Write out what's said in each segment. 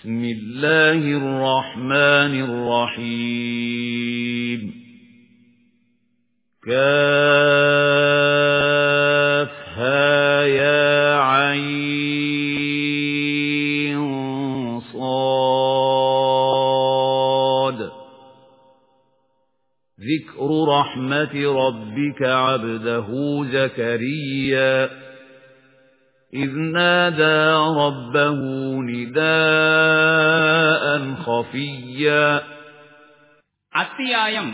بسم الله الرحمن الرحيم. كافها يا عين صاد. ذكر رحمة ربك عبده زكريا. إذ نادى ربه نداء خفيا அத்தியாயம்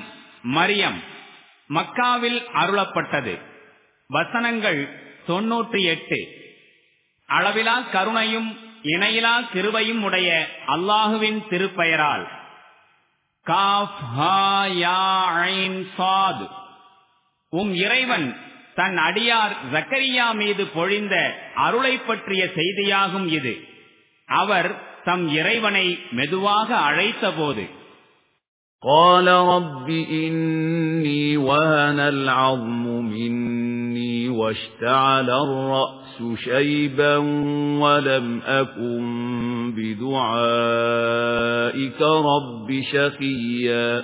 மரியம் மக்காவில் அருளப்பட்டது வசனங்கள் தொன்னூற்றி எட்டு அளவிலா கருணையும் இணையிலா கிருபையும் உடைய அல்லாஹுவின் திருப்பெயரால் காஃப் ஹா யா ஐன் சாத் உம் இறைவன் தன் அடியார் ஜக்கரியா மீது பொழிந்த அருளை பற்றிய செய்தியாகும் இது அவர் தம் இறைவனை மெதுவாக அழைத்தபோது قال رب إني وهن العظم مني واشتعل الرأس شيبا ولم أكن بدعائك رب شقيا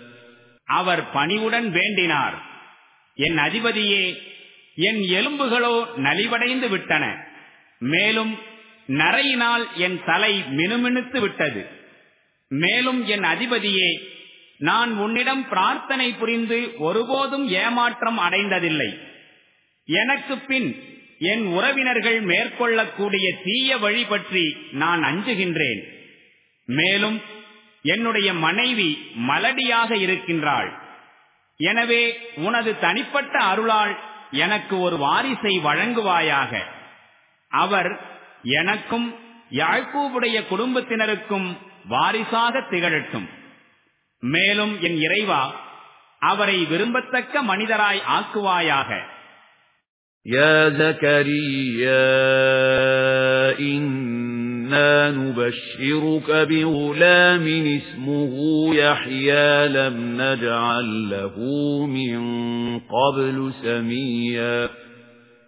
அவர் பணிவுடன் வேண்டினார். என் அதிபதியே என் எலும்புகளோ நலிவடைந்து விட்டன. மேலும் நரையினால் என் தலை மினுமினுத்து விட்டது. மேலும் என் அதிபதியே நான் உன்னிடம் பிரார்த்தனை புரிந்து ஒருபோதும் ஏமாற்றம் அடைந்ததில்லை. எனக்கு பின் என் உறவினர்கள் மேற்கொள்ளக்கூடிய தீய வழி பற்றி நான் அஞ்சுகின்றேன். மேலும் என்னுடைய மனைவி மலடியாக இருக்கின்றாள் எனவே உனது தனிப்பட்ட அருளால் எனக்கு ஒரு வாரிசை வழங்குவாயாக அவர் எனக்கும் யாழ்கூவுடைய குடும்பத்தினருக்கும் வாரிசாக திகழட்டும் மேலும் என் இறைவா அவரை விரும்பத்தக்க மனிதராய் ஆக்குவாயாக يا زكريا إنا نبشرك بغلام اسمه يحيى لم نجعل له من قبل سميا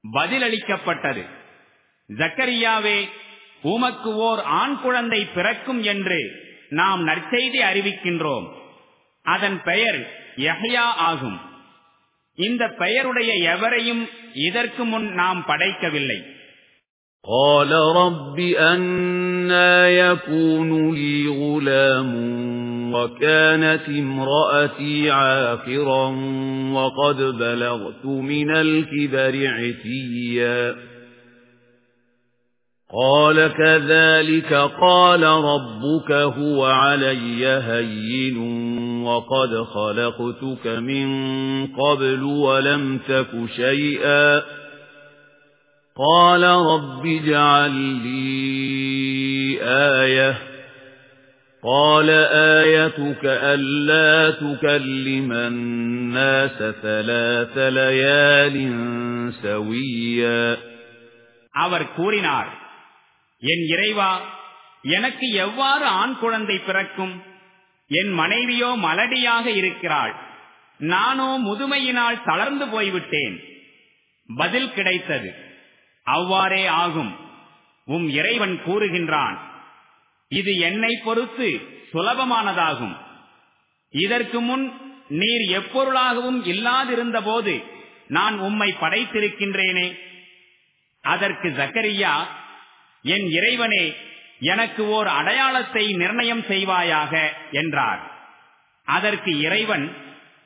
பதிலளிக்கப்பட்டது ஜக்கரியாவே உமக்கு ஓர் ஆண் குழந்தை பிறக்கும் என்று நாம் நற்செய்தி அறிவிக்கின்றோம் அதன் பெயர் யஹ்யா ஆகும் இந்த பெயருடைய எவரையும் இதற்கு முன் நாம் படைக்கவில்லை قال رب أنا يكون لي غلام وكانت امرأتي عاقرا وقد بلغت من الكبر عتيا. قال كذلك قال ربك هو علي هين وقد خلقتك من قبل ولم تك شيئا. قال رب اجعل لي آية قال آيتك ألا تكلم الناس ثلاث ليال سويا அவர் கூறினார் என் இறைவா எனக்கு எவ்வாறு ஆண் குழந்தை பிறக்கும் என் மனைவியோ மலடியாக இருக்கிறாள் நானோ முதுமையினால் தளர்ந்து போய்விட்டேன் பதில் கிடைத்தது அவ்வாறே ஆகும். உம் இறைவன் கூறுகின்றான். இது என்னை பொறுத்து சுலபமானதாகும். இதற்கு முன் நீர் எப்பொருளாகவும் இல்லாதிருந்த போது நான் உம்மை படைத்திருக்கின்றேனே. அதற்கு ஜக்கரியா என் இறைவனே எனக்கு ஓர் அடையாளத்தை நிர்ணயம் செய்வாயாக என்றார். அதற்கு இறைவன்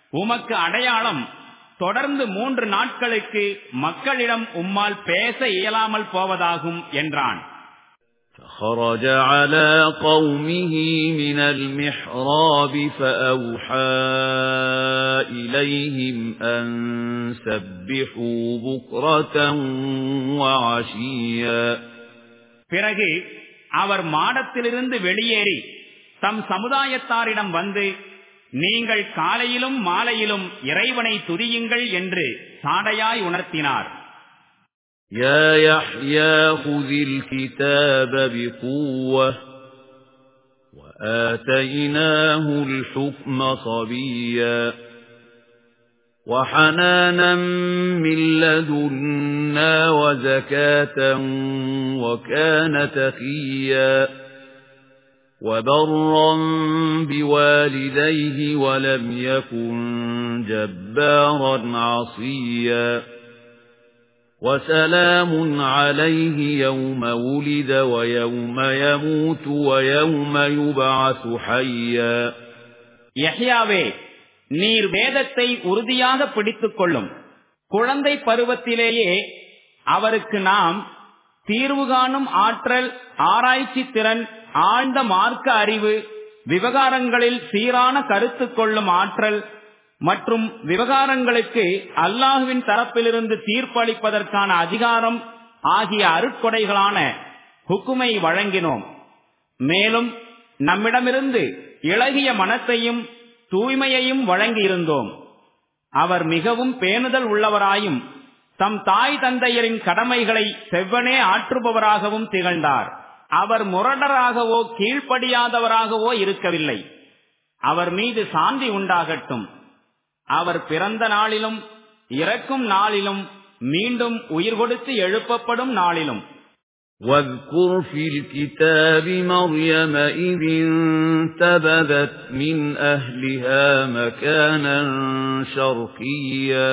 உமக்கு அடையாளம் தொடர்ந்து மூன்று நாட்களுக்கு மக்களிடம் உம்மால் பேச இயலாமல் போவதாகும் என்றான் فخرج على قومه من المحراب فأوحى إليهم أن سبحوا بكرة وعشيا பிறகு அவர் மாடத்திலிருந்து வெளியேறி தம் சமுதாயத்தாரிடம் வந்து நீங்கள் காலையிலும் மாலையிலும் இறைவனை துதியுங்கள் என்று சாடையாய் உணர்த்தினார் يا يحيى خذ الكتاب بقوة وآتيناه الحكم صبيا وحنانا من لدنا وزكاة وكان تقيا وبرا بوالديه ولم يكن جبارا عصيا وسلام عليه يوم ولد ويوم يموت ويوم يبعث حيا யஹ்யாவே நீர் வேதத்தை உறுதியாக பிடித்துக் கொள்ளும் குழந்தை பருவத்திலேயே அவருக்கு நாம் தீர்வு காணும் ஆற்றல் ஆராய்ச்சி திறன் ஆழ்ந்த மார்க்க அறிவு விவகாரங்களில் சீரான கருத்து கொள்ளும் ஆற்றல் மற்றும் விவகாரங்களுக்கு அல்லாஹுவின் தரப்பிலிருந்து தீர்ப்பளிப்பதற்கான அதிகாரம் ஆகிய அருட்கொடைகளான ஹுக்குமை வழங்கினோம். மேலும் நம்மிடமிருந்து இளகிய மனத்தையும் தூய்மையையும் வழங்கியிருந்தோம். அவர் மிகவும் பேணுதல் உள்ளவராயும் தம் தாய் தந்தையரின் கடமைகளை செவ்வனே ஆற்றுபவராகவும் திகழ்ந்தார். அவர் முரடராகவோ கீழ்ப்படியாதவராகவோ இருக்கவில்லை அவர் மீது சாந்தி உண்டாகட்டும் அவர் பிறந்த நாளிலும் இறக்கும் நாளிலும் மீண்டும் உயிர் கொடுத்து எழுப்பப்படும் நாளிலும் واذكر في الكتاب مريم إذ انتبذت من أهلها مكانا شرقيا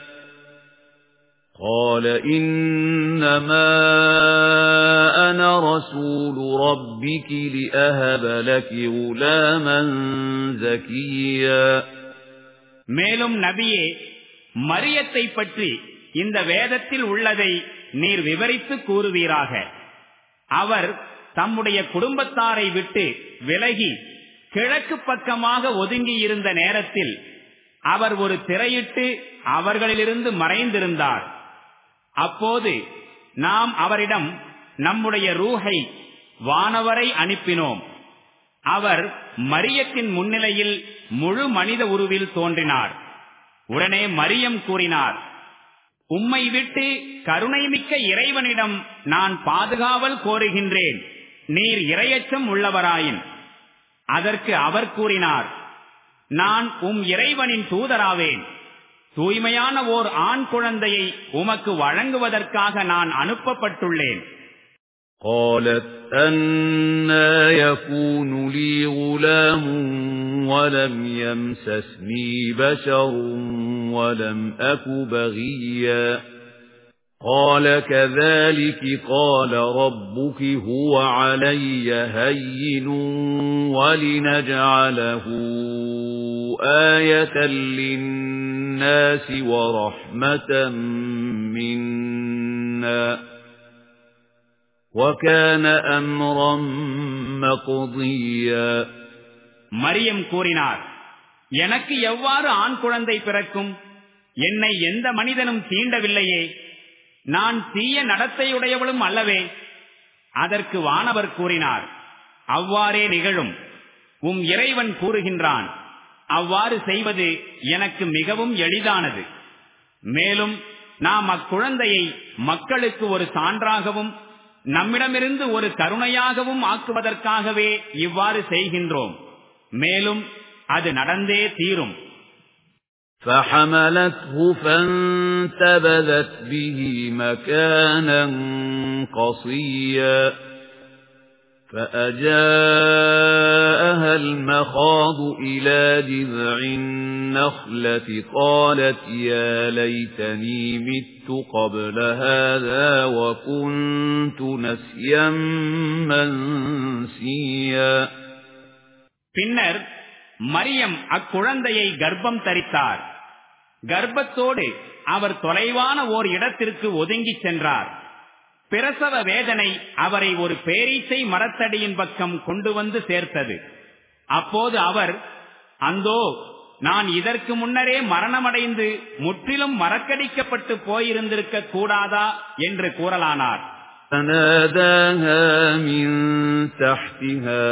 قال إنما أنا رسول ربك لأهب لك غلاما زكيا மேலும் நபியே மரியத்தை பற்றி இந்த வேதத்தில் உள்ளதை நீர் விவரித்து கூறுவீராக அவர் தம்முடைய குடும்பத்தாரை விட்டு விலகி கிழக்கு பக்கமாக ஒதுங்கி இருந்த நேரத்தில் அவர் ஒரு திரையிட்டு அவர்களிலிருந்து மறைந்திருந்தார் அப்போது நாம் அவரிடம் நம்முடைய ரூஹை வானவரை அனுப்பினோம். அவர் மரியத்தின் முன்னிலையில் முழு மனித உருவில் தோன்றினார். உடனே மரியம் கூறினார் உம்மை விட்டு கருணைமிக்க இறைவனிடம் நான் பாதுகாவல் கோருகின்றேன். நீர் இரையச்சம் உள்ளவராயின். அதற்கு அவர் கூறினார் நான் உம் இறைவனின் தூதராவேன். தூய்மையான ஓர் ஆண் குழந்தையை உமக்கு வழங்குவதற்காக நான் அனுப்பப்பட்டுள்ளேன் قالت أنا يكون لي غلام ولم يمسسني بشر ولم أك بغيا قال كذلك قال ربك هو علي هين ولنجعله آية للناس ورحمة منا وكان أمرا مقضيا மரியம் கூறினார் எனக்கு எவ்வாறு ஆண் குழந்தை பிறக்கும் என்னை எந்த மனிதனும் தீண்டவில்லையே நான் தீய நடத்தையுடையவளும் அல்லவே அதற்கு வானவர் கூறினார் அவ்வாறே நிகழும் உம் இறைவன் கூறுகின்றான் அவ்வாறு செய்வது எனக்கு மிகவும் எளிதானது மேலும் நாம் அக்குழந்தையை மக்களுக்கு ஒரு சான்றாகவும் நம்மிடமிருந்து ஒரு கருணையாகவும் ஆக்குவதற்காகவே இவ்வாறு செய்கின்றோம் மேலும் அது நடந்தே தீரும் فحملته فانتبذت به مكانا قصيا فأجاءها المخاض إلى جذع النخلة قالت يا ليتني مت قبل هذا وكنت نسيا منسيا பின்னர் மரியம் அக்குழந்தையை கர்ப்பம் தரித்தார் கர்ப்பத்தோடு அவர் தொலைவான ஓர் இடத்திற்கு ஒதுங்கிச் சென்றார் பிரசவ வேதனை அவரை ஒரு பேரீச்சை மரத்தடியின் பக்கம் கொண்டு வந்து சேர்த்தது அப்போது அவர் அந்தோ நான் இதற்கு முன்னரே மரணமடைந்து முற்றிலும் மறக்கடிக்கப்பட்டு போயிருந்திருக்க கூடாதா என்று கூறலானார் فناداها من تحتها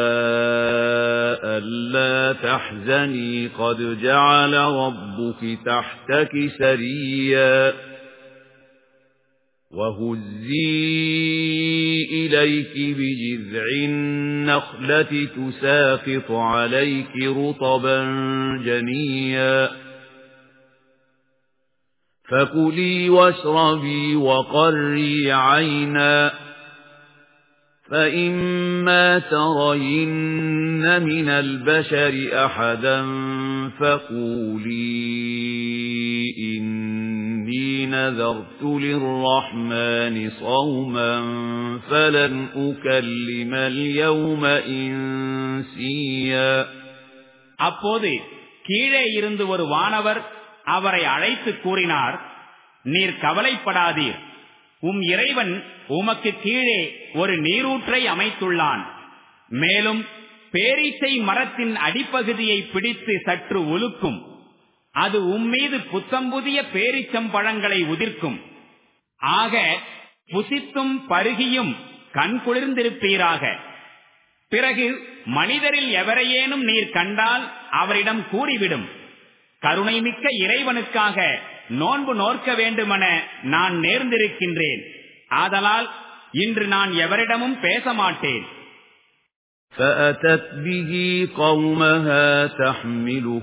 ألا تحزني قد جعل ربك تحتك سريا وهزي إليك بجذع النخلة تساقط عليك رطبا جنيا. فكلي واشربي وقري عينا. فإما ترين من البشر أحدا فقولي نذرت للرحمن صوما فلن أكلم اليوم إنسيا அப்போது கீழே இருந்து ஒரு வானவர் அவரை அழைத்து கூறினார் நீர் கவலைப்படாதீர் உம் இறைவன் உமக்கு கீழே ஒரு நீரூற்றை அமைத்துள்ளான் மேலும் பேரீச்சை மரத்தின் அடிப்பகுதியை பிடித்து சற்று உலுக்கும் அது உம்மீது புத்தம்புதிய பேரிச்சம் பழங்களை உதிர்க்கும் ஆக புசித்தும் பருகியும் கண் குளிர்ந்திருப்பீராக பிறகு மனிதரில் எவரையேனும் நீர் கண்டால் அவரிடம் கூறிவிடும் கருணைமிக்க இறைவனுக்காக நோன்பு நோர்க்க வேண்டுமென நான் நேர்ந்திருக்கின்றேன் ஆதலால் இன்று நான் எவரிடமும் பேச மாட்டேன் فأتت به قومها تحمله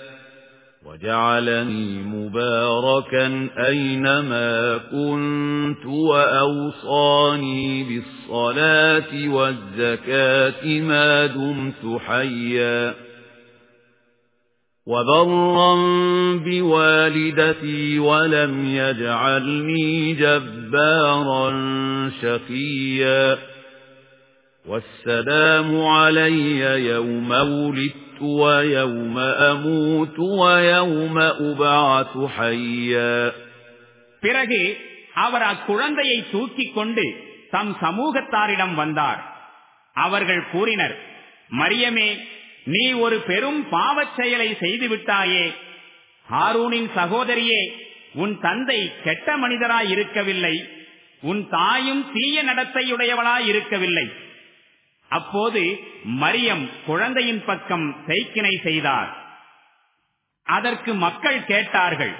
وجعلني مباركا أينما كنت وأوصاني بالصلاة والزكاة ما دمت حيا. وبرا بوالدتي ولم يجعلني جبارا شقيا. والسلام علي يوم ولدت ويوم أموت ويوم أبعث حيا பிறகு அவர் அக்குழந்தையை தூக்கிக் கொண்டு தம் சமூகத்தாரிடம் வந்தார் அவர்கள் கூறினர் மரியமே நீ ஒரு பெரும் பாவச் செயலை செய்துவிட்டாயே ஹாரூனின் சகோதரியே உன் தந்தை கெட்ட மனிதராய் இருக்கவில்லை உன் தாயும் தீய நடத்தையுடையவளாய் இருக்கவில்லை அப்போது மரியம் குழந்தையின் பக்கம் செய்கினை செய்தார். அதற்கு மக்கள் கேட்டார்கள்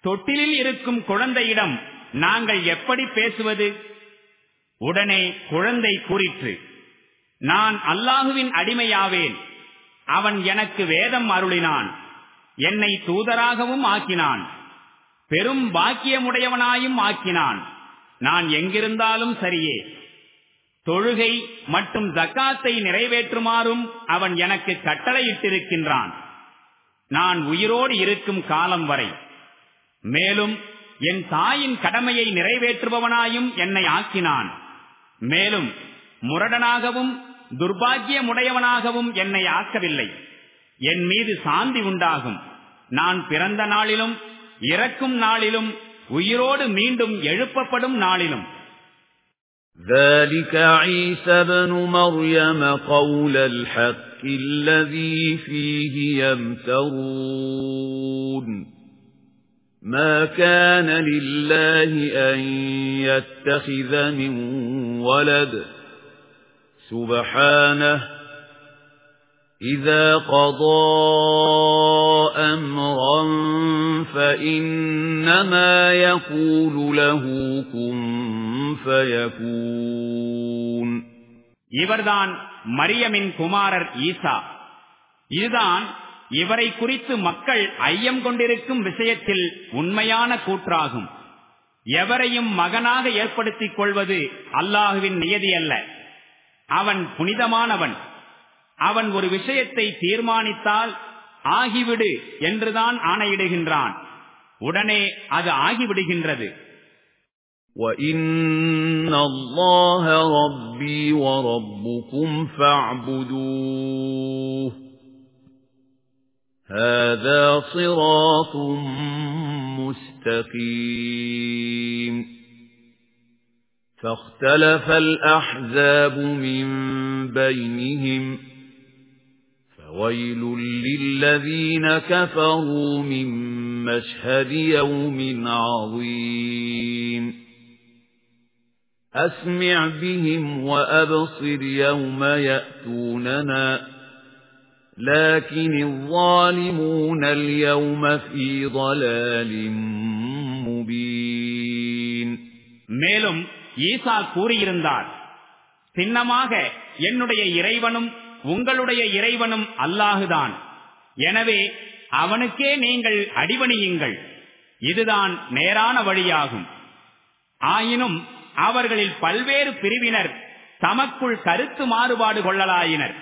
தொட்டிலில் இருக்கும் குழந்தையிடம் நாங்கள் எப்படி பேசுவது? உடனே குழந்தை கூறிற்று நான் அல்லாஹுவின் அடிமையாவேன். அவன் எனக்கு வேதம் அருளினான். என்னை தூதராகவும் ஆக்கினான். பெரும் பாக்கியமுடையவனாயும் ஆக்கினான். நான் எங்கிருந்தாலும் சரியே. தொழுகை மற்றும் ஜக்காத்தை நிறைவேற்றுமாறும் அவன் எனக்கு கட்டளையிட்டிருக்கின்றான். நான் உயிரோடு இருக்கும் காலம் வரை. மேலும் என் தாயின் கடமையை நிறைவேற்றுபவனாயும் என்னை ஆக்கினான். மேலும் முரடனாகவும் துர்பாகியமுடையவனாகவும் என்னை ஆக்கவில்லை. என் மீது சாந்தி உண்டாகும். நான் பிறந்த நாளிலும் இறக்கும் நாளிலும் உயிரோடு மீண்டும் எழுப்பப்படும் நாளிலும். ذلك عيسى بن مريم قول الحق الذي فيه يمترون. ما كان لله أن يتخذ من ولد. سبحانه إذا قضى أمرا فإنما يقول له كن فيكون இவர்தான் மரியமின் குமாரர் ஈசா இதுதான் இவரை குறித்து மக்கள் ஐயம் கொண்டிருக்கும் விஷயத்தில் உண்மையான கூற்றாகும் எவரையும் மகனாக ஏற்படுத்திக் கொள்வது அல்லாஹுவின் நியதி அல்ல அவன் புனிதமானவன் அவன் ஒரு விஷயத்தை தீர்மானித்தால் ஆகிவிடு என்றுதான் ஆணையிடுகின்றான் உடனே அது ஆகிவிடுகின்றது وَإِنَّ اللَّهَ رَبِّي وَرَبُّكُمْ فَاعْبُدُوهُ هَذَا صِرَاطٌ مُسْتَقِيمٌ فَاخْتَلَفَ الْأَحْزَابُ مِنْ بَيْنِهِمْ فَوَيْلٌ لِلَّذِينَ كَفَرُوا مِنْ مَشْهَدِ يَوْمٍ عَظِيمٍ أَسْمِعْ بِهِمْ وَأَبْصِرْ يَوْمَ يَأْتُونَنَا لَكِنِ الظَّالِمُونَ الْيَوْمَ فِي ضَلَالٍ مُبِينٍ மேலும் ஈசா கூறியிருந்தார் சின்னமாக என்னுடைய இறைவனும் உங்களுடைய இறைவனும் அல்லாஹுதான். எனவே அவனுக்கே நீங்கள் அடிபணியுங்கள். இதுதான் நேரான வழியாகும். ஆயினும் அவர்களில் பல்வேறு பிரிவினர் தமக்குள் கருத்து மாறுபாடு கொள்ளலாயினர்.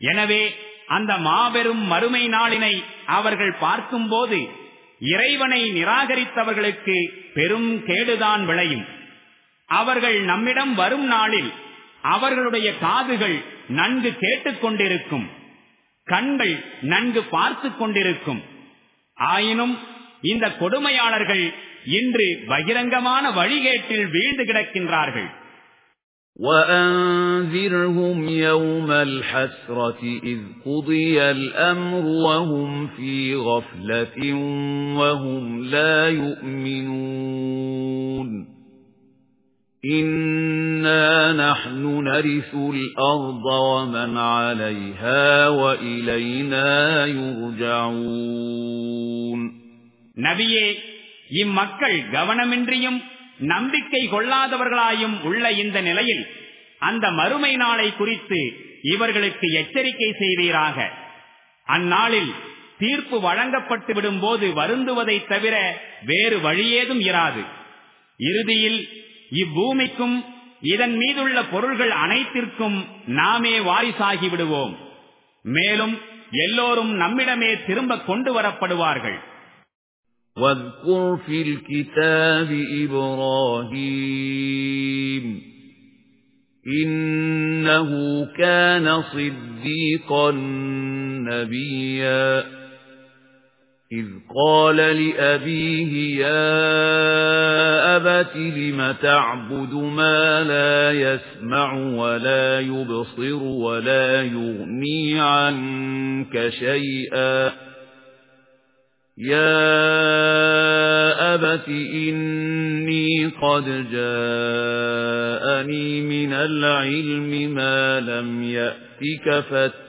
எனவே அந்த மாபெரும் மறுமை நாளினை அவர்கள் பார்க்கும்போது இறைவனை நிராகரித்தவர்களுக்கு பெரும் கேடுதான் விளையும். அவர்கள் நம்மிடம் வரும் நாளில் அவர்களுடைய காதுகள் நன்கு கேட்டுக்கொண்டிருக்கும் கண்கள் நன்கு பார்த்து கொண்டிருக்கும் ஆயினும் இந்த கொடுமையாளர்கள் இன்று பகிரங்கமான வழிகேட்டில் வீழ்ந்து கிடக்கின்றார்கள் وَأَنذِرْهُمْ يَوْمَ الْحَسْرَةِ إِذْ قُضِيَ الْأَمْرُ وَهُمْ فِي غَفْلَةٍ وَهُمْ لَا يُؤْمِنُونَ إِنَّا نَحْنُ نَرِثُ الْأَرْضَ وَمَنْ عَلَيْهَا وَإِلَيْنَا يُرْجَعُونَ நபியே இம்மக்கள் கவனமின்றியும் நம்பிக்கை கொள்ளாதவர்களாயும் உள்ள இந்த நிலையில் அந்த மறுமை நாளை குறித்து இவர்களுக்கு எச்சரிக்கை செய்வீராக அந்நாளில் தீர்ப்பு வழங்கப்பட்டு விடும் போது வருந்துவதை தவிர வேறு வழியேதும் இராது இறுதியில் இப்பூமிக்கும் இதன் மீதுள்ள பொருள்கள் அனைத்திற்கும் நாமே வாரிசாகி விடுவோம் மேலும் எல்லோரும் நம்மிடமே திரும்ப கொண்டு வரப்படுவார்கள் واذكر في الكتاب إبراهيم إنه كان صديقا نبيا إذ قال لأبيه يا أبت لم تعبد ما لا يسمع ولا يبصر ولا يغني عنك شيئا. يا أبت إني قد جاءني من العلم ما لم يأتك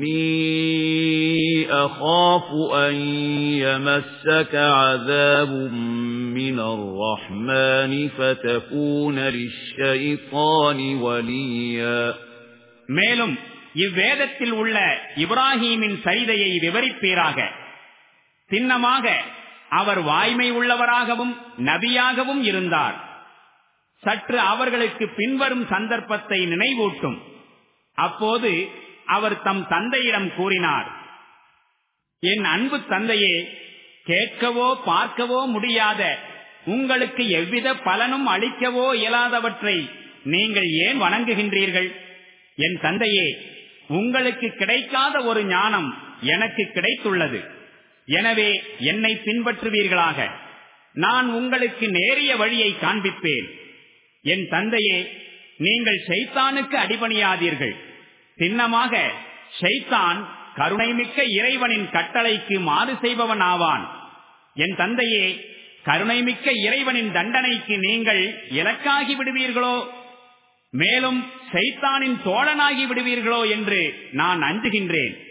إِنِّي أَخَافُ أَن يَمَسَّكَ عَذَابٌ مِّنَ الرَّحْمَنِ فَتَكُونَ لِلشَّيْطَانِ وَلِيًّا மேலும் இவ்வேதத்தில் உள்ள இப்ராஹீமின் சரிதையை விவரிப்பீராக சின்னமாக அவர் வாய்மை உள்ளவராகவும் நபியாகவும் இருந்தார் சற்று அவர்களுக்கு பின்வரும் சந்தர்ப்பத்தை நினைவூட்டும் அப்போது அவர் தம் தந்தையிடம் கூறினார். என் அன்பு தந்தையே கேட்கவோ பார்க்கவோ முடியாத உங்களுக்கு எவ்வித பலனும் அளிக்கவோ இயலாதவற்றை நீங்கள் ஏன் வணங்குகின்றீர்கள்? என் தந்தையே உங்களுக்கு கிடைக்காத ஒரு ஞானம் எனக்கு கிடைத்துள்ளது. எனவே என்னை பின்பற்றுவீர்களாக. நான் உங்களுக்கு நேரிய வழியை காண்பிப்பேன். என் தந்தையே நீங்கள் ஷைத்தானுக்கு அடிபணியாதீர்கள். சின்னமாக ஷைத்தான் கருணைமிக்க இறைவனின் கட்டளைக்கு மாறு செய்பவன் ஆவான் என் தந்தையே கருணைமிக்க இறைவனின் தண்டனைக்கு நீங்கள் இலக்காகி விடுவீர்களோ? மேலும் சைத்தானின் தோழனாகி விடுவீர்களோ? என்று நான் அஞ்சுகின்றேன்.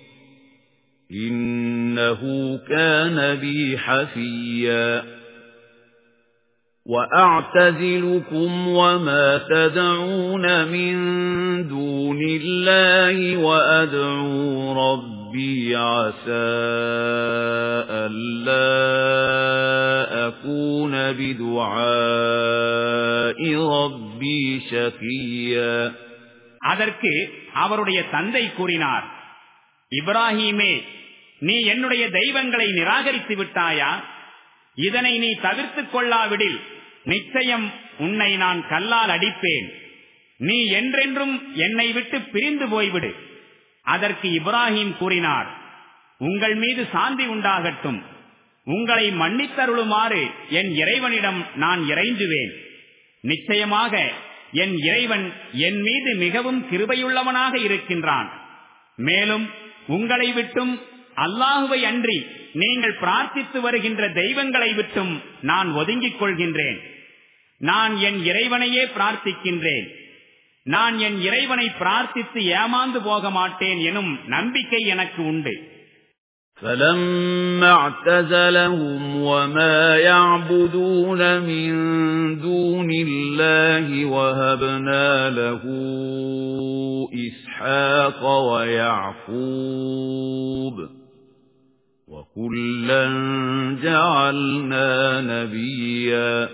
إنه كان بي حفيا وأعتزلكم وما تدعون من دون الله وأدعو ربي عسى ألا أكون بدعاء ربي شقيا அதற்கு அவருடைய தந்தை கூறினார் இப்ராஹீமே நீ என்னுடைய தெய்வங்களை நிராகரித்து விட்டாயா? இதனை நீ தவிர்த்துக் கொள்ளாவிடில் நிச்சயம் உன்னை நான் கல்லால் அடிப்பேன். நீ என்றென்றும் என்னை விட்டு பிரிந்து போய்விடு. அதற்கு இப்ராஹிம் கூறினார் உங்கள் மீது சாந்தி உண்டாகட்டும். உங்களை மன்னித்தருளுமாறு என் இறைவனிடம் நான் இறைஞ்சுவேன். நிச்சயமாக என் இறைவன் என் மீது மிகவும் கிருபையுள்ளவனாக இருக்கின்றான். மேலும் உங்களை விட்டும் அல்லாஹுவை அன்றி நீங்கள் பிரார்த்தித்து வருகின்ற தெய்வங்களை விட்டும் நான் ஒதுங்கிக் கொள்கின்றேன் நான் என் இறைவனையே பிரார்த்திக்கின்றேன் நான் என் இறைவனை பிரார்த்தித்து ஏமாந்து போக மாட்டேன் எனும் நம்பிக்கை எனக்கு உண்டு فَلَمَّا اعْتَزَلَهُمْ وَمَا يَعْبُدُونَ مِن دُونِ اللَّهِ وَهَبْنَا لَهُ إِسْحَاقَ وَيَعْقُوبَ وَكُلًّا جَعَلْنَا نَبِيًّا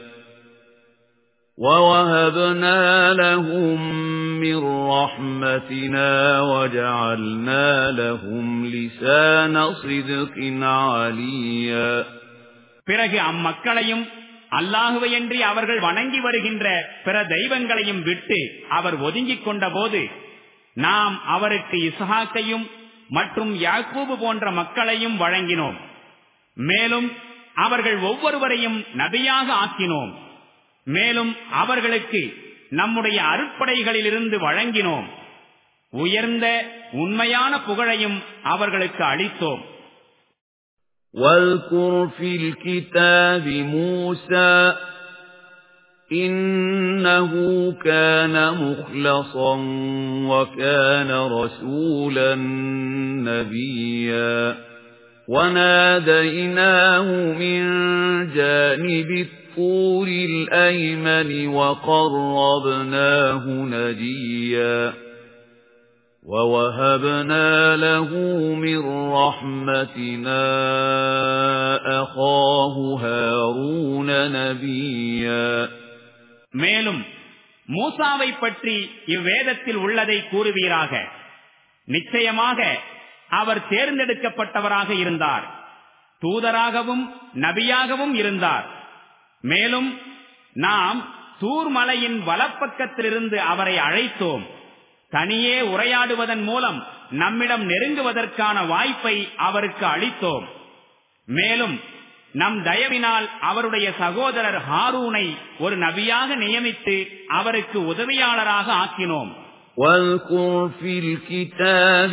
وَوَهَبْنَا لَهُم مِّن رَّحْمَتِنَا وَجَعَلْنَا لَهُمْ لِسَانَ صِدْقٍ عَلِيًّا பிறகு அம்மக்களையும் அல்லாஹுவையன்றி அவர்கள் வணங்கி வருகின்ற பிற தெய்வங்களையும் விட்டு அவர் ஒதுங்கிக் கொண்டபோது நாம் அவருக்கு இசஹாக்கையும் மற்றும் யாக்கூபு போன்ற மக்களையும் வழங்கினோம் மேலும் அவர்கள் ஒவ்வொருவரையும் நபியாக ஆக்கினோம் மேலும் அவர்களுக்கு நம்முடைய அருட்படைகளிலிருந்து வழங்கினோம் உயர்ந்த உண்மையான புகழையும் அவர்களுக்கு அளித்தோம் واذكر في الكتاب موسى إنه كان مخلصا وكان رسولا نبيا وناديناه من جانب الطور الأيمن وقربناه نجيا وَوَهَبْنَا لَهُ مِن رَّحْمَتِنَا أَخَاهُ هَارُونَ نَبِيًّا மேலும் மூசாவை பற்றி இவ்வேதத்தில் உள்ளதை கூறுவீராக. நிச்சயமாக அவர் தேர்ந்தெடுக்கப்பட்டவராக இருந்தார். தூதராகவும் நபியாகவும் இருந்தார். மேலும் நாம் தூர்மலையின் வலப்பக்கத்திலிருந்து அவரை அழைத்தோம். தனியே உரையாடுவதன் மூலம் நம்மிடம் நெருங்குவதற்கான வாய்ப்பை அவருக்கு அளித்தோம். மேலும் நம் தயவினால் அவருடைய சகோதரர் ஹாரூனை ஒரு நபியாக நியமித்து அவருக்கு உதவியாளராக ஆக்கினோம் واذكر في الكتاب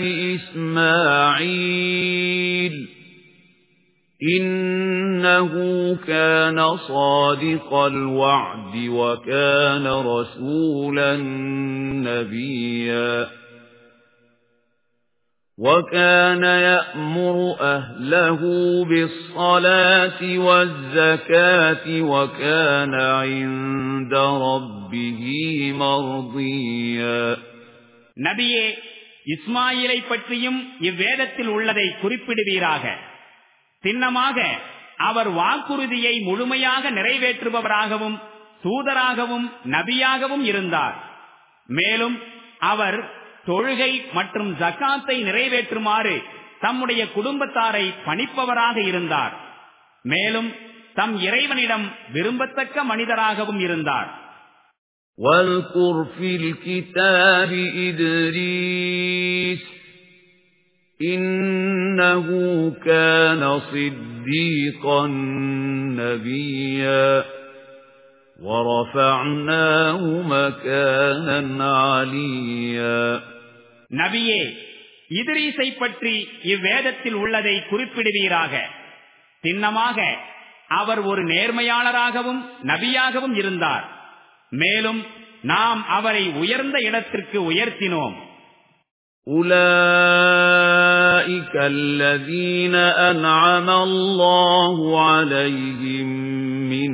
إسماعيل إِنَّهُ كَانَ صَادِقَ الْوَعْدِ وَكَانَ رَسُولًا نَبِيًّا وَكَانَ يَأْمُرُ أَهْلَهُ بِالصَّلَاةِ وَالزَّكَاةِ وَكَانَ عِندَ رَبِّهِ مَرْضِيًّا நபியே இஸ்மாயிலை பற்றியும் இவ்வேதத்தில் உள்ளதை குறிப்பிடுவீராக சின்னமாக அவர் வாக்குறுதியை முழுமையாக நிறைவேற்றுபவராகவும் தூதராகவும் நபியாகவும் இருந்தார் மேலும் அவர் தொழுகை மற்றும் ஜக்காத்தை நிறைவேற்றுமாறு தம்முடைய குடும்பத்தாரை பணிப்பவராக இருந்தார் மேலும் தம் இறைவனிடம் விரும்பத்தக்க மனிதராகவும் இருந்தார் واذكر في الكتاب إدريس إنه كان صديقا نبيا ورفعناه مكانا عليا நபியே இதிரீசை பற்றி இவ்வேதத்தில் உள்ளதை குறிப்பிடுவீராக சின்னமாக அவர் ஒரு நேர்மையாளராகவும் நபியாகவும் இருந்தார் மேலும் நாம் அவரை உயர்ந்த இடத்திற்கு உயர்த்தினோம் أولئك الذين أنعم الله عليهم من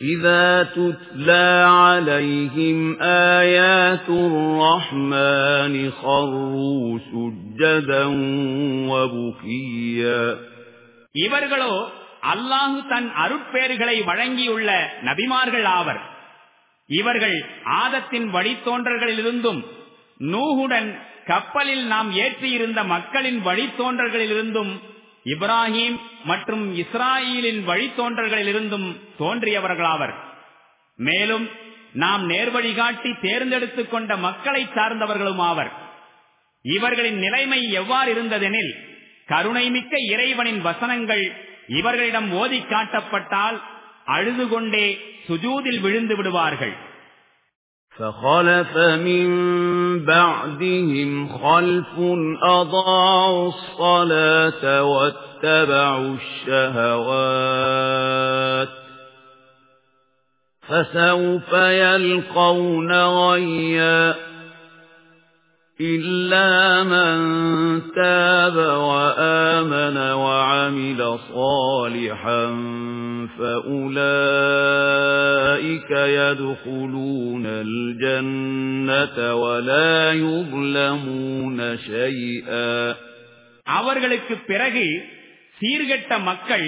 إذا تتلى عليهم آيات الرحمن خروا سجدا وبكيا இவர்களோ அல்லாஹு தன் அருட்பேறுகளை வழங்கியுள்ள நபிமார்கள் ஆவர் இவர்கள் ஆதத்தின் வழித்தோன்றல்களிலிருந்தும் நூகுடன் கப்பலில் நாம் ஏற்றியிருந்த மக்களின் வழித்தோன்றல்களிலிருந்தும் இப்ராஹிம் மற்றும் இஸ்ராயலின் வழித்தோன்றல்களிலிருந்தும் தோன்றியவர்களாவர். மேலும் நாம் நேர்வழிகாட்டி தேர்ந்தெடுத்துக் கொண்ட மக்களை சார்ந்தவர்களும் ஆவர். இவர்களின் நிலைமை எவ்வாறு இருந்ததெனில் கருணைமிக்க இறைவனின் வசனங்கள் இவர்களிடம் ஓதி காட்டப்பட்டால் அழுது கொண்டே சுஜூதில் விழுந்து விடுவார்கள். فخلف من بعدهم خلف أضاعوا الصلاة واتبعوا الشهوات فسوف يلقون غيًّا إِلَّا مَن تَابَ وَآمَنَ وَعَمِلَ صَالِحًا فَأُولَئِكَ يَدْخُلُونَ الْجَنَّةَ وَلَا يُظْلَمُونَ شَيْئًا அவர்களுக்கு பிறகு சீர்கெட்ட மக்கள்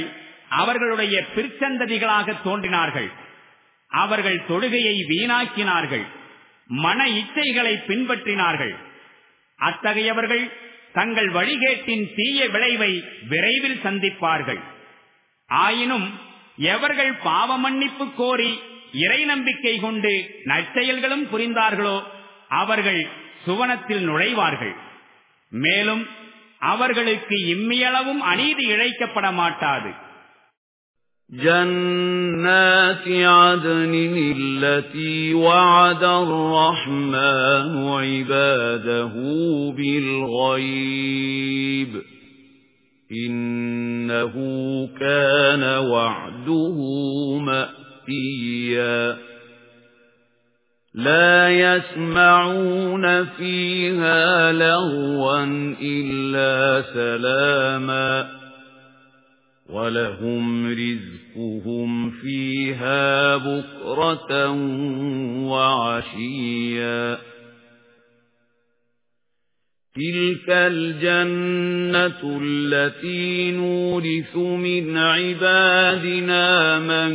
அவர்களுடைய பிற்சந்ததிகளாக தோன்றினார்கள் அவர்கள் தொழுகையை வீணாக்கினார்கள் மன இச்சைகளை பின்பற்றினார்கள் அத்தகையவர்கள் தங்கள் வழிகேட்டின் தீய விளைவை விரைவில் சந்திப்பார்கள். ஆயினும் எவர்கள் பாவ மன்னிப்பு கோரி இறை நம்பிக்கை கொண்டு நற்செயல்களும் புரிந்தார்களோ அவர்கள் சுவனத்தில் நுழைவார்கள். மேலும் அவர்களுக்கு இம்மியளவும் அநீதி இழைக்கப்பட மாட்டாது جنات عدن التي وعد الرحمن عباده بالغيب. إنه كان وعده مأتيا. لا يسمعون فيها لغوا إلا سلاما. وَلَهُمْ رِزْقُهُمْ فِيهَا بُكْرَةً وَعَشِيًّا تِلْكَ الْجَنَّةُ الَّتِي نُورِثُ مِنْ عِبَادِنَا مَنْ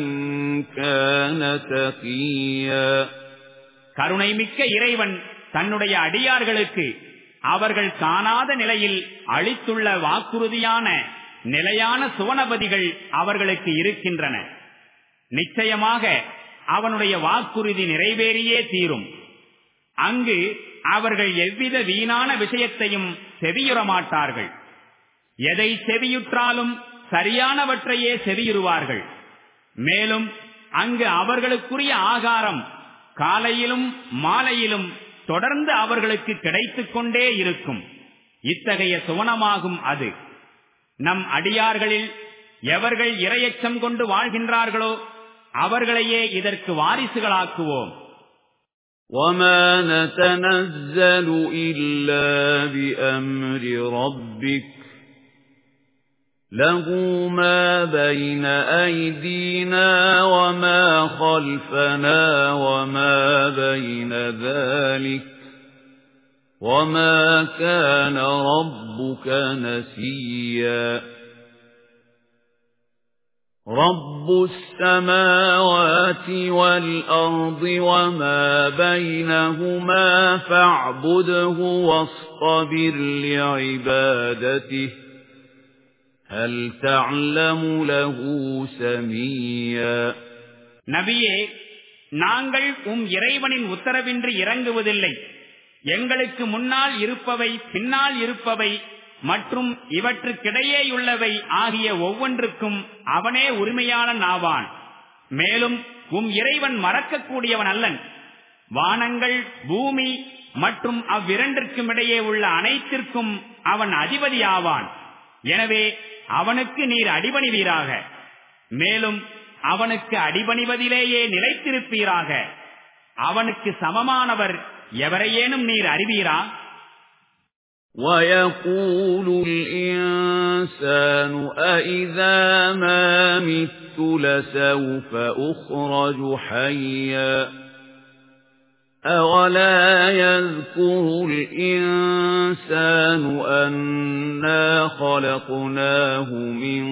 كَانَ تَقِيًّا கருணைமிக்க இறைவன் தன்னுடைய அடியார்களுக்கு அவர்கள் காணாத நிலையில் அளித்துள்ள வாக்குறுதியான நிலையான சுவனபதிகள் அவர்களுக்கு இருக்கின்றன. நிச்சயமாக அவனுடைய வாக்குறுதி நிறைவேறியே தீரும். அங்கு அவர்கள் எவ்வித வீணான விஷயத்தையும் செவியுற மாட்டார்கள் எதை செவியுற்றாலும் சரியானவற்றையே செவியுறுவார்கள். மேலும் அங்கு அவர்களுக்குரிய ஆகாரம் காலையிலும் மாலையிலும் தொடர்ந்து அவர்களுக்கு கிடைத்துக் கொண்டே இருக்கும். இத்தகைய சுவனமாகும் அது. நம் அடியார்களில் எவர்கள் இரையச்சம் கொண்டு வாழ்கின்றார்களோ அவர்களையே இதற்கு வாரிசுகளாக்குவோம் وَمَا نَتَنَزَّلُ إِلَّا بِأَمْرِ رَبِّكَ لَهُ مَا بَيْنَ أَيْدِينَا وَمَا خَلْفَنَا وَمَا بَيْنَ ذَلِكَ وَمَا كَانَ رَبُّكَ نَسِيًّا رَبُّ السَّمَاوَاتِ وَالْأَرْضِ وَمَا بَيْنَهُمَا فَاعْبُدْهُ وَاصْطَبِرْ لِعِبَادَتِهِ هَلْ تَعْلَمُ لَهُ سَمِيًّا நபியே நாங்கள் உம் இறைவனின் உத்தரவின்றி இறங்குவதில்லை எங்களுக்கு முன்னால் இருப்பவை பின்னால் இருப்பவை மற்றும் இவற்றுக்கிடையேயுள்ளவை ஆகிய ஒவ்வொன்றுக்கும் அவனே உரிமையாளன் ஆவான். மேலும் உம் இறைவன் மறக்கக்கூடியவன் அல்லன். வானங்கள் பூமி மற்றும் அவ்விரண்டிற்கும் இடையே உள்ள அனைத்திற்கும் அவன் அதிபதி ஆவான். எனவே அவனுக்கு நீர் அடிபணிவீராக. மேலும் அவனுக்கு அடிபணிவதிலேயே நிலைத்திருப்பீராக. அவனுக்கு சமமானவர் ಎವರಯ್ಯೇನಂ ನೀರು ಅರಿವೀರಾ وَيَقُولُ الْإِنسَانُ أَإِذَا مَا مِتُّ لَسَوْفَ أُخْرَجُ حَيًّا أَوَلَا يَذْكُرُ الْإِنسَانُ أَنَّا خَلَقْنَاهُ مِنْ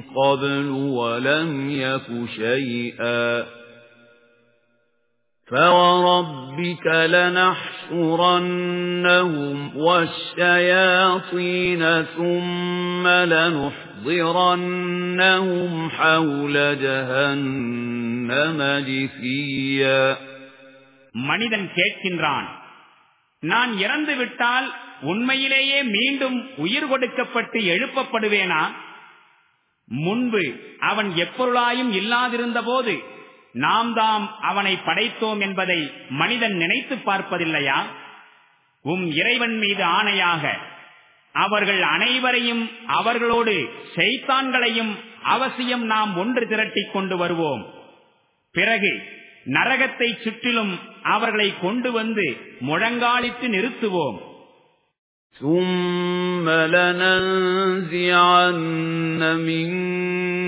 قَبْلُ وَلَمْ يَكُ شَيْئًا فَوَرَبِّكَ لَنَحْشُرَنَّهُمْ وَالشَّيَاطِينَ ثُمَّ لَنُحْضِرَنَّهُمْ حَوْلَ جَهَنَّمَ جِثِيًّا மனிதன் கேட்கின்றான் நான் இறந்து விட்டால் உண்மையிலேயே மீண்டும் உயிர் கொடுக்கப்பட்டு எழுப்பப்படுவேனா முன்பு அவன் எப்பொருளாயும் இல்லாதிருந்த போது நாம் தாம் அவனை படைத்தோம் என்பதை மனிதன் நினைத்து பார்ப்பதில்லையா? உம் இறைவன் மீது ஆணையாக அவர்கள் அனைவரையும் அவர்களோடு செய்தான்களையும் அவசியம் நாம் ஒன்று திரட்டிக் கொண்டு வருவோம். பிறகு நரகத்தை சுற்றிலும் அவர்களை கொண்டு வந்து முழங்காலித்து நிறுத்துவோம். ثُمَّ لَنَنزِعَنَّ مِن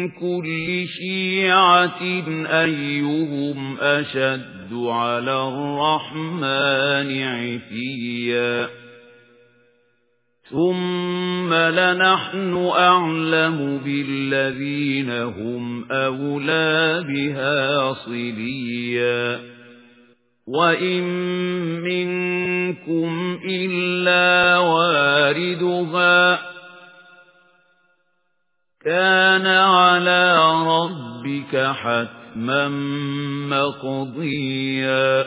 كُلِّ شِيعَةٍ أَيُّهُمْ أَشَدُّ عَلَى الرَّحْمَنِ عِتِيًّا ثُمَّ لَنَحْنُ أَعْلَمُ بِالَّذِينَ هُمْ أَوْلَى بِهَا صِلِيًّا وَإِن مِّنكُمْ إِلَّا وَارِدُهَا كَانَ عَلَى رَبِّكَ حَتْمًا مَّقْضِيًّا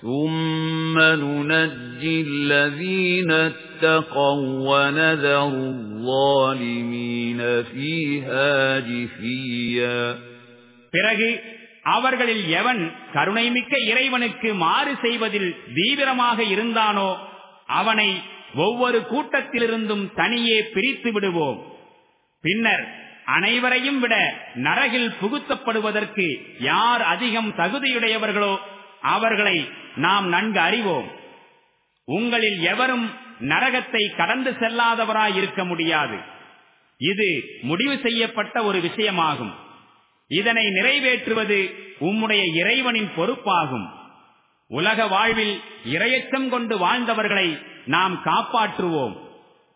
ثُمَّ نُنَجِّي الَّذِينَ اتَّقَوْا وَنَذَرُ الظَّالِمِينَ فِيهَا جِثِيًّا பிறகு அவர்களில் எவன் கருணைமிக்க இறைவனுக்கு மாறு செய்வதில் தீவிரமாக இருந்தானோ அவனை ஒவ்வொரு கூட்டத்திலிருந்தும் தனியே பிரித்து விடுவோம். பின்னர் அனைவரையும் விட நரகில் புகுத்தப்படுவதற்கு யார் அதிகம் தகுதியுடையவர்களோ அவர்களை நாம் நன்கு அறிவோம். உங்களில் எவரும் நரகத்தை கடந்து செல்லாதவராய் இருக்க முடியாது. இது முடிவு செய்யப்பட்ட ஒரு விஷயமாகும். இதனை நிறைவேற்றுவது உம்முடைய இறைவனின் பொறுப்பாகும். உலக வாழ்வில் இரையச்சம் கொண்டு வாழ்ந்தவர்களை நாம் காப்பாற்றுவோம்.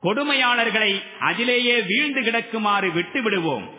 கொடுமையாளர்களை அதிலேயே வீழ்ந்து கிடக்குமாறு விட்டுவிடுவோம்.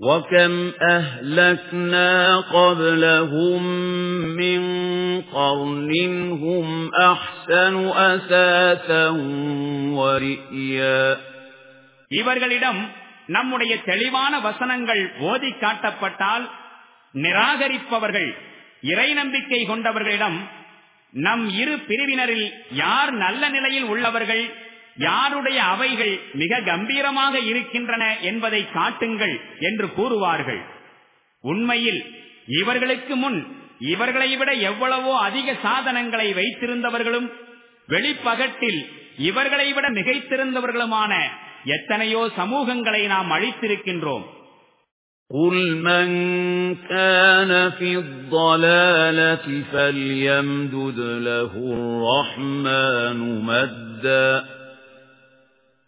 وَكَمْ أَهْلَكْنَا قَبْلَهُمْ مِنْ قَرْنٍ هُمْ أَحْسَنُ أَثَاثًا وَرِئْيًا இவர்களிடம் நம்முடைய தெளிவான வசனங்கள் ஓதி காட்டப்பட்டால் நிராகரிப்பவர்கள் இறை நம்பிக்கை கொண்டவர்களிடம் நம் இரு பிரிவினரில் யார் நல்ல நிலையில் உள்ளவர்கள் யாருடைய அவைகள் மிக கம்பீரமாக இருக்கின்றன என்பதை காட்டுங்கள் என்று கூறுவார்கள் உண்மையில் இவர்களுக்கு முன் இவர்களை விட எவ்வளவோ அதிக சாதனங்களை வைத்திருந்தவர்களும் வெளிப்பகட்டில் இவர்களை விட மிகைத்திருந்தவர்களுமான எத்தனையோ சமூகங்களை நாம் அழித்திருக்கின்றோம் قُلْ مَنْ كَانَ فِي الضَّلَالَةِ فَلْيَمْدُدْ لَهُ الرَّحْمَنُ مَدًّا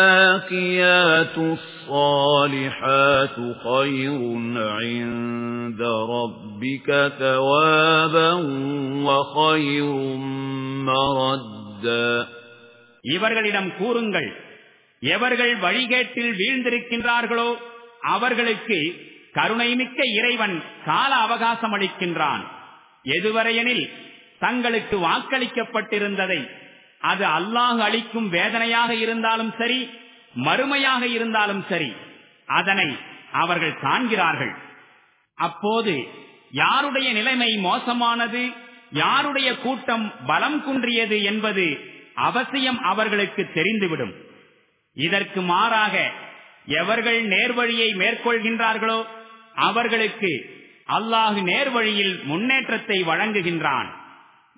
وَالْبَاقِيَاتُ الصَّالِحَاتُ خَيْرٌ عِندَ رَبِّكَ ثَوَابًا وَخَيْرٌ مَّرَدًّا இவர்களிடம் கூறுங்கள் எவர்கள் வழிகேட்டில் வீழ்ந்திருக்கின்றார்களோ அவர்களுக்கு கருணைமிக்க இறைவன் கால அவகாசம் அளிக்கின்றான் எதுவரையெனில் தங்களுக்கு வாக்களிக்கப்பட்டிருந்ததை அது அல்லாஹ் அளிக்கும் வேதனையாக இருந்தாலும் சரி மறுமையாக இருந்தாலும் சரி அதனை அவர்கள் காண்கிறார்கள். அப்போது யாருடைய நிலைமை மோசமானது யாருடைய கூட்டம் பலம் குன்றியது என்பது அவசியம் அவர்களுக்கு தெரிந்துவிடும். இதற்கு மாறாக எவர்கள் நேர்வழியை மேற்கொள்கின்றார்களோ அவர்களுக்கு அல்லாஹு நேர்வழியில் முன்னேற்றத்தை வழங்குகின்றான்.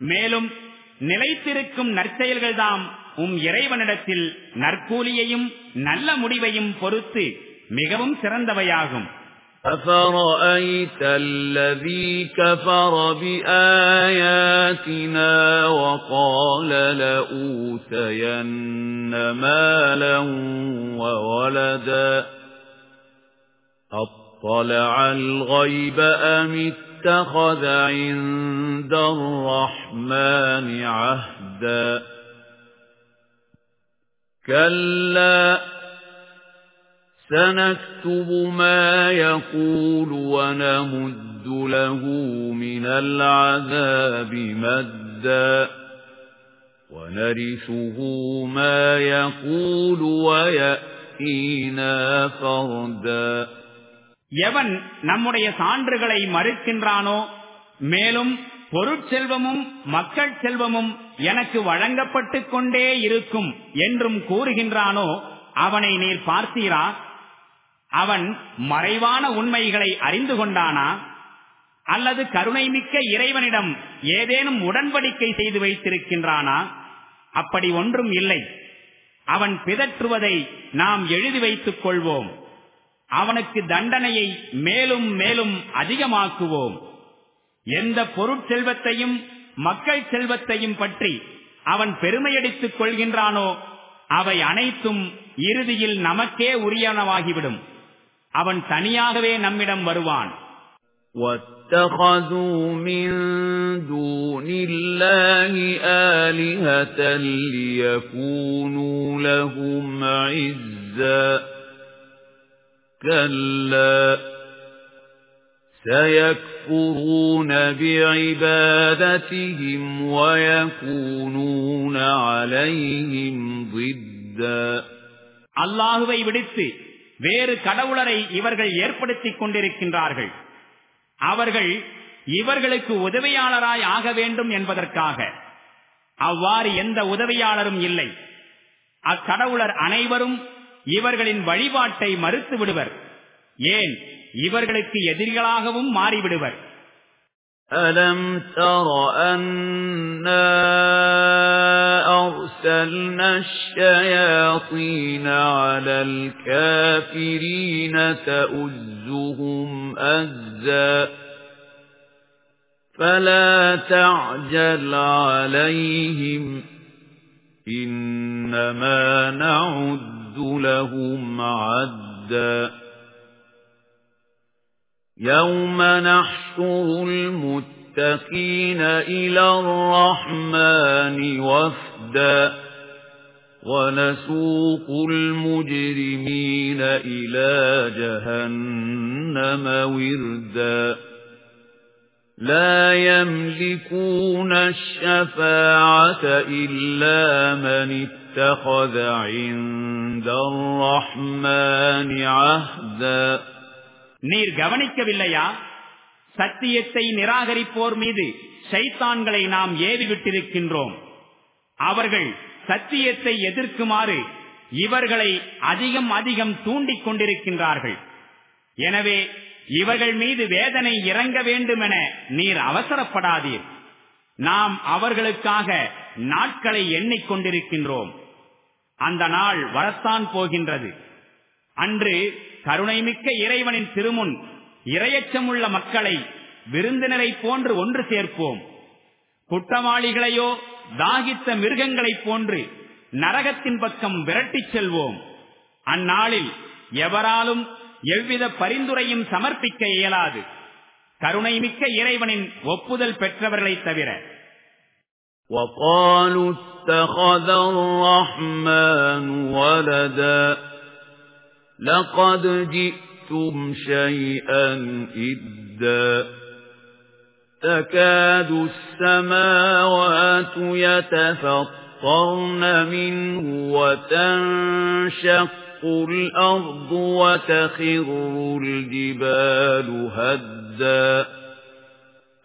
மேலும் நிலைத்திருக்கும் நற்செயல்கள்தாம் உம் இறைவனிடத்தில் நற்கூலியையும் நல்ல முடிவையும் பொறுத்து மிகவும் சிறந்தவையாகும் أَفَرَأَيْتَ الَّذِي كَفَرَ بِآيَاتِنَا وَقَالَ لَأُوتَيَنَّ مَالًا وَوَلَدًا أَطَّلَعَ الْغَيْبَ أَمِ اتَّخَذَ عِندَ الرَّحْمَنِ عَهْدًا. كَلَّا سَنَكْتُبُ مَا يَقُولُ وَنَمُدُّ لَهُ مِنَ الْعَذَابِ مَدًّا. وَنَرِثُهُ مَا يَقُولُ وَيَأْتِينَا فَرْدًا. எவன் நம்முடைய சான்றுகளை மறுக்கின்றானோ மேலும் பொருட்செல்வமும் மக்கள் செல்வமும் எனக்கு வழங்கப்பட்டு கொண்டே இருக்கும் என்றும் கூறுகின்றானோ அவனை நீர் பார்த்தீரா? அவன் மறைவான உண்மைகளை அறிந்து கொண்டானா? அல்லது கருணைமிக்க இறைவனிடம் ஏதேனும் உடன்படிக்கை செய்து வைத்திருக்கின்றானா? அப்படி ஒன்றும் இல்லை. அவன் பிதற்றுவதை நாம் எழுதி வைத்துக் கொள்வோம். அவனுக்கு தண்டனையை மேலும் மேலும் அதிகமாக்குவோம். எந்த பொருட்செல்வத்தையும் மக்கள் செல்வத்தையும் பற்றி அவன் பெருமையடித்துக் கொள்கின்றானோ அவை அனைத்தும் இறுதியில் நமக்கே உரியனவாகிவிடும். அவன் தனியாகவே நம்மிடம் வருவான். واتخذوا من دون الله آلهة ليكونوا لهم عزاً كَلَّا سَيَكْفُرُونَ بِعِبَادَتِهِمْ وَيَكُونُونَ عَلَيْهِمْ ضِدًّا அல்லாஹுவை விடுத்து வேறு கடவுளரை இவர்கள் ஏற்படுத்திக் கொண்டிருக்கின்றார்கள் அவர்கள் இவர்களுக்கு உதவியாளராய் ஆக வேண்டும் என்பதற்காக அவ்வாறு எந்த உதவியாளரும் இல்லை அக்கடவுளர் அனைவரும் இவர்களின் வழிபாட்டை மறுத்து விடுவர் ஏன் இவர்களுக்கு எதிரிகளாகவும் மாறிவிடுவர் أَلَمْ تَرَ أَنَّا أَرْسَلْنَا الشَّيَاطِينَ عَلَى الْكَافِرِينَ تَؤُزُّهُمْ أَزًّا فَلَا تَعْجَلْ عَلَيْهِمْ إِنَّمَا نَعُدُّ لَهُمْ عَدًّا. يَوْمَ نَحْشُرُ الْمُتَّقِينَ إِلَى الرَّحْمَنِ وَفْدًا. وَنَسُوقُ الْمُجْرِمِينَ إِلَى جَهَنَّمَ وِرْدًا. لَا يَمْلِكُونَ الشَّفَاعَةَ إِلَّا مَنِ اتَّخَذَ عِندَ الرَّحْمَنِ عَهْدًا நீர் கவனிக்கவில்லையா சத்தியத்தை நிராகரிப்போர் மீது சைத்தான்களை நாம் ஏவிவிட்டிருக்கின்றோம் அவர்கள் சத்தியத்தை எதிர்க்குமாறு இவர்களை அதிகம் அதிகம் தூண்டிக் கொண்டிருக்கின்றார்கள் எனவே இவர்கள் மீது வேதனை இறங்க வேண்டுமென நீர் அவசரப்படாதீர் நாம் அவர்களுக்காக நாட்களை எண்ணிக்கொண்டிருக்கின்றோம் அந்த நாள் வரத்தான் போகின்றது. அன்று கருணைமிக்க இறைவனின் திருமுன் இரையச்சமுள்ள மக்களை விருந்தினரை போன்று ஒன்று சேர்ப்போம். குற்றவாளிகளையோ தாகித்த மிருகங்களைப் போன்று நரகத்தின் பக்கம் விரட்டிச் செல்வோம். அந்நாளில் எவராலும் எவ்வித பரிந்துரையும் சமர்ப்பிக்க இயலாது. கருணைமிக்க இறைவனின் ஒப்புதல் பெற்றவர்களை தவிர وقالوا اتخذ الرحمن ولدا لقد جئتم شيئا إدا تكاد السماوات يتفطرن منه وتنشق الأرض وتخر الجبال هدا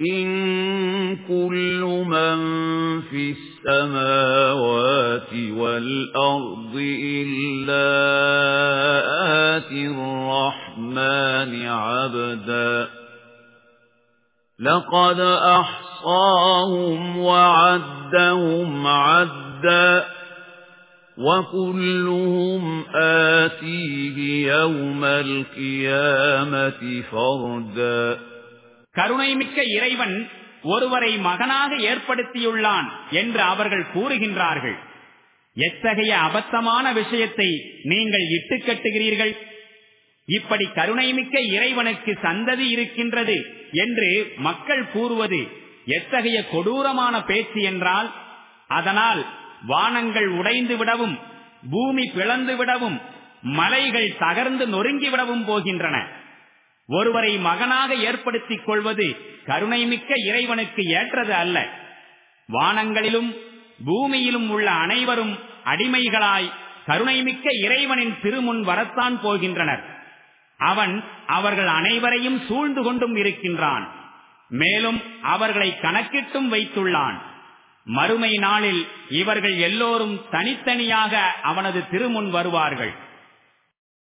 إن كل من في السماوات والأرض إلا آتي الرحمن عبدا لقد أحصاهم وعدهم عدا وكلهم آتيه يوم القيامة فردا கருணைமிக்க இறைவன் ஒருவரை மகனாக ஏற்படுத்தியுள்ளான் என்று அவர்கள் கூறுகின்றார்கள். எத்தகைய அபத்தமான விஷயத்தை நீங்கள் இட்டு கட்டுகிறீர்கள்? இப்படி கருணைமிக்க இறைவனுக்கு சந்ததி இருக்கின்றது என்று மக்கள் கூறுவது எத்தகைய கொடூரமான பேச்சு என்றால் அதனால் வானங்கள் உடைந்து விடவும் பூமி பிளந்து விடவும் மலைகள் தகர்ந்து நொறுங்கி விடவும் போகின்றன. ஒருவரை மகனாக ஏற்படுத்திக் கொள்வது கருணைமிக்க இறைவனுக்கு ஏற்றது அல்ல. வானங்களிலும் பூமியிலும் உள்ள அனைவரும் அடிமைகளாய் கருணைமிக்க இறைவனின் திருமுன் வரத்தான் போகின்றனர். அவன் அவர்கள் அனைவரையும் சூழ்ந்து கொண்டும் இருக்கின்றான். மேலும் அவர்களை கணக்கிட்டும் வைத்துள்ளான். மறுமை நாளில் இவர்கள் எல்லோரும் தனித்தனியாக அவனது திருமுன் வருவார்கள்.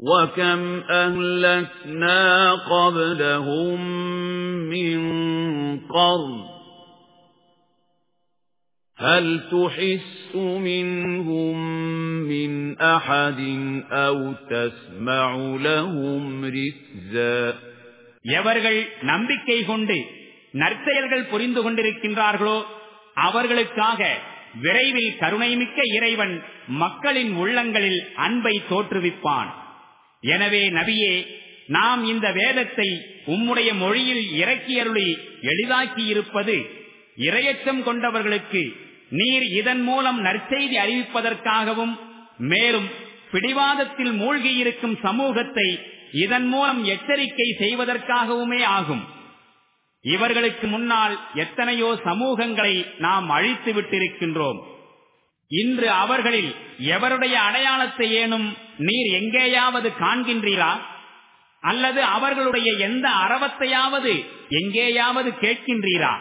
وَكَمْ أَهْلَكْنَا قَبْلَهُمْ مِنْ قَرْنٍ هَلْ تُحِسُّ مِنْهُمْ مِنْ أَحَدٍ أَوْ تَسْمَعُ لَهُمْ رِكْزًا எவர்கள் நம்பிக்கை கொண்டு நற்செயல்கள் புரிந்து கொண்டிருக்கின்றார்களோ அவர்களுக்காக விரைவில் கருணைமிக்க இறைவன் மக்களின் உள்ளங்களில் அன்பை தோற்றுவிப்பான் எனவே நபியே நாம் இந்த வேதத்தை உம்முடைய மொழியில் இறக்கியருளி எளிதாக்கி இருப்பது இரையச்சம் கொண்டவர்களுக்கு நீர் இதன் மூலம் நற்செய்தி அறிவிப்பதற்காகவும் மேலும் பிடிவாதத்தில் மூழ்கியிருக்கும் சமூகத்தை இதன் மூலம் எச்சரிக்கை செய்வதற்காகவுமே ஆகும். இவர்களுக்கு முன்னால் எத்தனையோ சமூகங்களை நாம் அழித்து விட்டிருக்கின்றோம். இன்று அவர்களில் எவருடைய அடையாளத்தை ஏனும் நீர் எங்கேயாவது காண்கின்றீரா? அல்லது அவர்களுடைய எந்த அறவத்தையாவது எங்கேயாவது கேட்கின்றீரா?